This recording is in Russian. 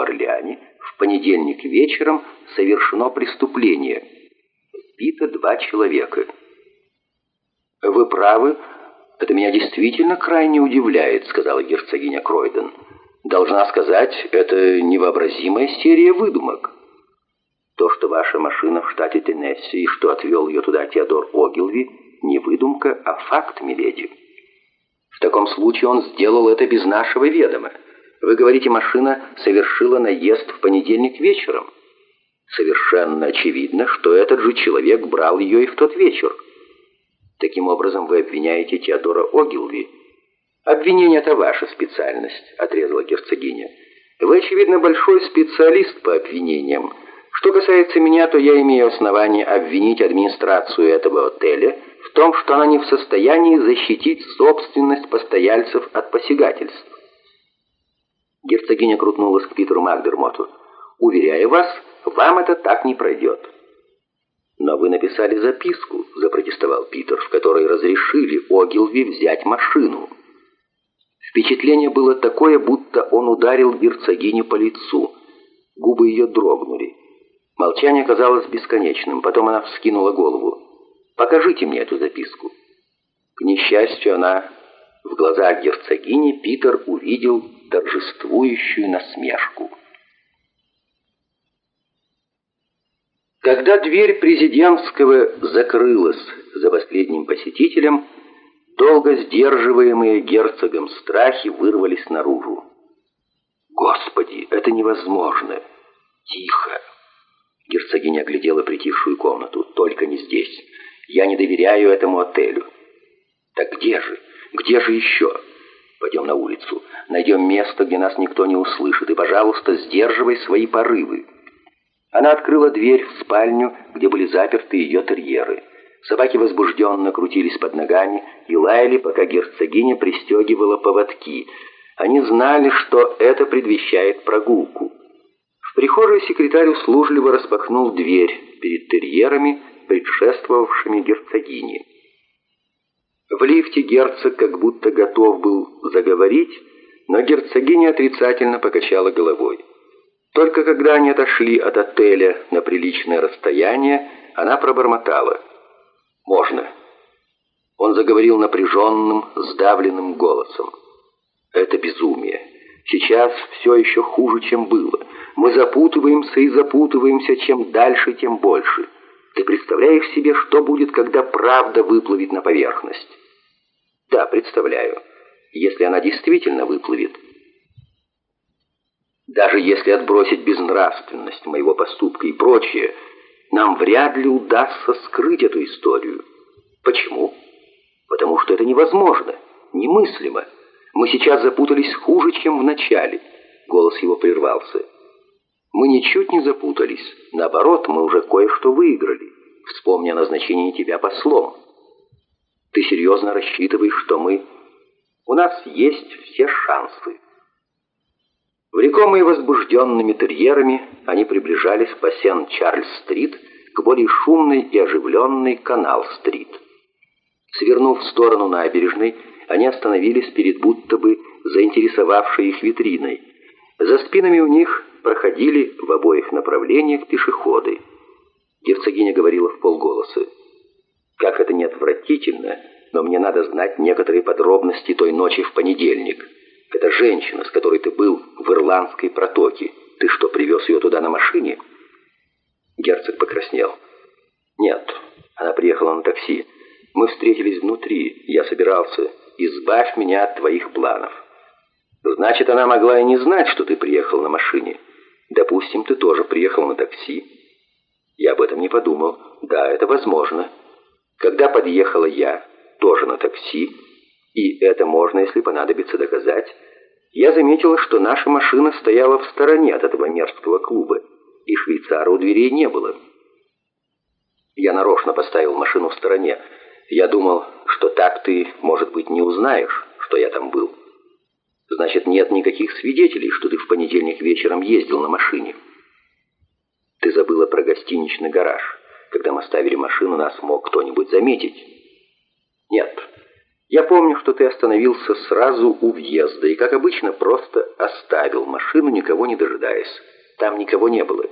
Орлеане в понедельник вечером совершено преступление. Сбито два человека. «Вы правы, это меня действительно крайне удивляет», — сказала герцогиня Кройден. «Должна сказать, это невообразимая серия выдумок». То, что ваша машина в штате Теннесси и что отвел ее туда Теодор Огилви, не выдумка, а факт, миледи. В таком случае он сделал это без нашего ведома. Вы говорите, машина совершила наезд в понедельник вечером. Совершенно очевидно, что этот же человек брал ее и в тот вечер. Таким образом, вы обвиняете Теодора Огилви. Обвинение — это ваша специальность, отрезала герцогиня. Вы, очевидно, большой специалист по обвинениям. Что касается меня, то я имею основание обвинить администрацию этого отеля в том, что она не в состоянии защитить собственность постояльцев от посягательств. Герцогиня крутнулась к Питеру Макдермоту. «Уверяю вас, вам это так не пройдет». «Но вы написали записку», — запротестовал Питер, в которой разрешили Огилви взять машину. Впечатление было такое, будто он ударил герцогиню по лицу. Губы ее дрогнули. Молчание казалось бесконечным. Потом она вскинула голову. «Покажите мне эту записку». К несчастью, она... В глазах герцогини Питер увидел торжествующую насмешку. Когда дверь президентского закрылась за последним посетителем, долго сдерживаемые герцогом страхи вырвались наружу. «Господи, это невозможно! Тихо!» Герцогиня оглядела притихшую комнату. «Только не здесь. Я не доверяю этому отелю». «Так где же? Где же еще?» Пойдем на улицу. Найдем место, где нас никто не услышит. И, пожалуйста, сдерживай свои порывы». Она открыла дверь в спальню, где были заперты ее терьеры. Собаки возбужденно крутились под ногами и лаяли, пока герцогиня пристегивала поводки. Они знали, что это предвещает прогулку. В прихожей секретарь услужливо распахнул дверь перед терьерами, предшествовавшими герцогине. В лифте герцог как будто готов был заговорить, но герцогиня отрицательно покачала головой. Только когда они отошли от отеля на приличное расстояние, она пробормотала. «Можно». Он заговорил напряженным, сдавленным голосом. «Это безумие. Сейчас все еще хуже, чем было. Мы запутываемся и запутываемся, чем дальше, тем больше. Ты представляешь себе, что будет, когда правда выплывет на поверхность?» «Да, представляю. Если она действительно выплывет». Даже если отбросить безнравственность моего поступка и прочее, нам вряд ли удастся скрыть эту историю. Почему? Потому что это невозможно, немыслимо. Мы сейчас запутались хуже, чем в начале. Голос его прервался. Мы ничуть не запутались. Наоборот, мы уже кое-что выиграли. Вспомни о назначении тебя послом. Ты серьезно рассчитываешь, что мы... У нас есть все шансы. Влекомые возбужденными терьерами, они приближались по Сен-Чарльз-стрит к более шумной и оживленной Канал-стрит. Свернув в сторону набережной, они остановились перед будто бы заинтересовавшей их витриной. За спинами у них проходили в обоих направлениях пешеходы. Герцогиня говорила в полголоса. «Как это не отвратительно, но мне надо знать некоторые подробности той ночи в понедельник». Это женщина, с которой ты был в Ирландской протоке. Ты что, привез ее туда на машине?» Герцог покраснел. «Нет, она приехала на такси. Мы встретились внутри. Я собирался. Избавь меня от твоих планов». «Значит, она могла и не знать, что ты приехал на машине. Допустим, ты тоже приехал на такси». Я об этом не подумал. Да, это возможно. Когда подъехала я, тоже на такси, и это можно, если понадобится, доказать, я заметила, что наша машина стояла в стороне от этого мерзкого клуба, и швейцара у дверей не было. Я нарочно поставил машину в стороне. Я думал, что так ты, может быть, не узнаешь, что я там был. Значит, нет никаких свидетелей, что ты в понедельник вечером ездил на машине. Ты забыла про гостиничный гараж. Когда мы ставили машину, нас мог кто-нибудь заметить. Нет, Я помню, что ты остановился сразу у въезда и, как обычно, просто оставил машину, никого не дожидаясь. Там никого не было.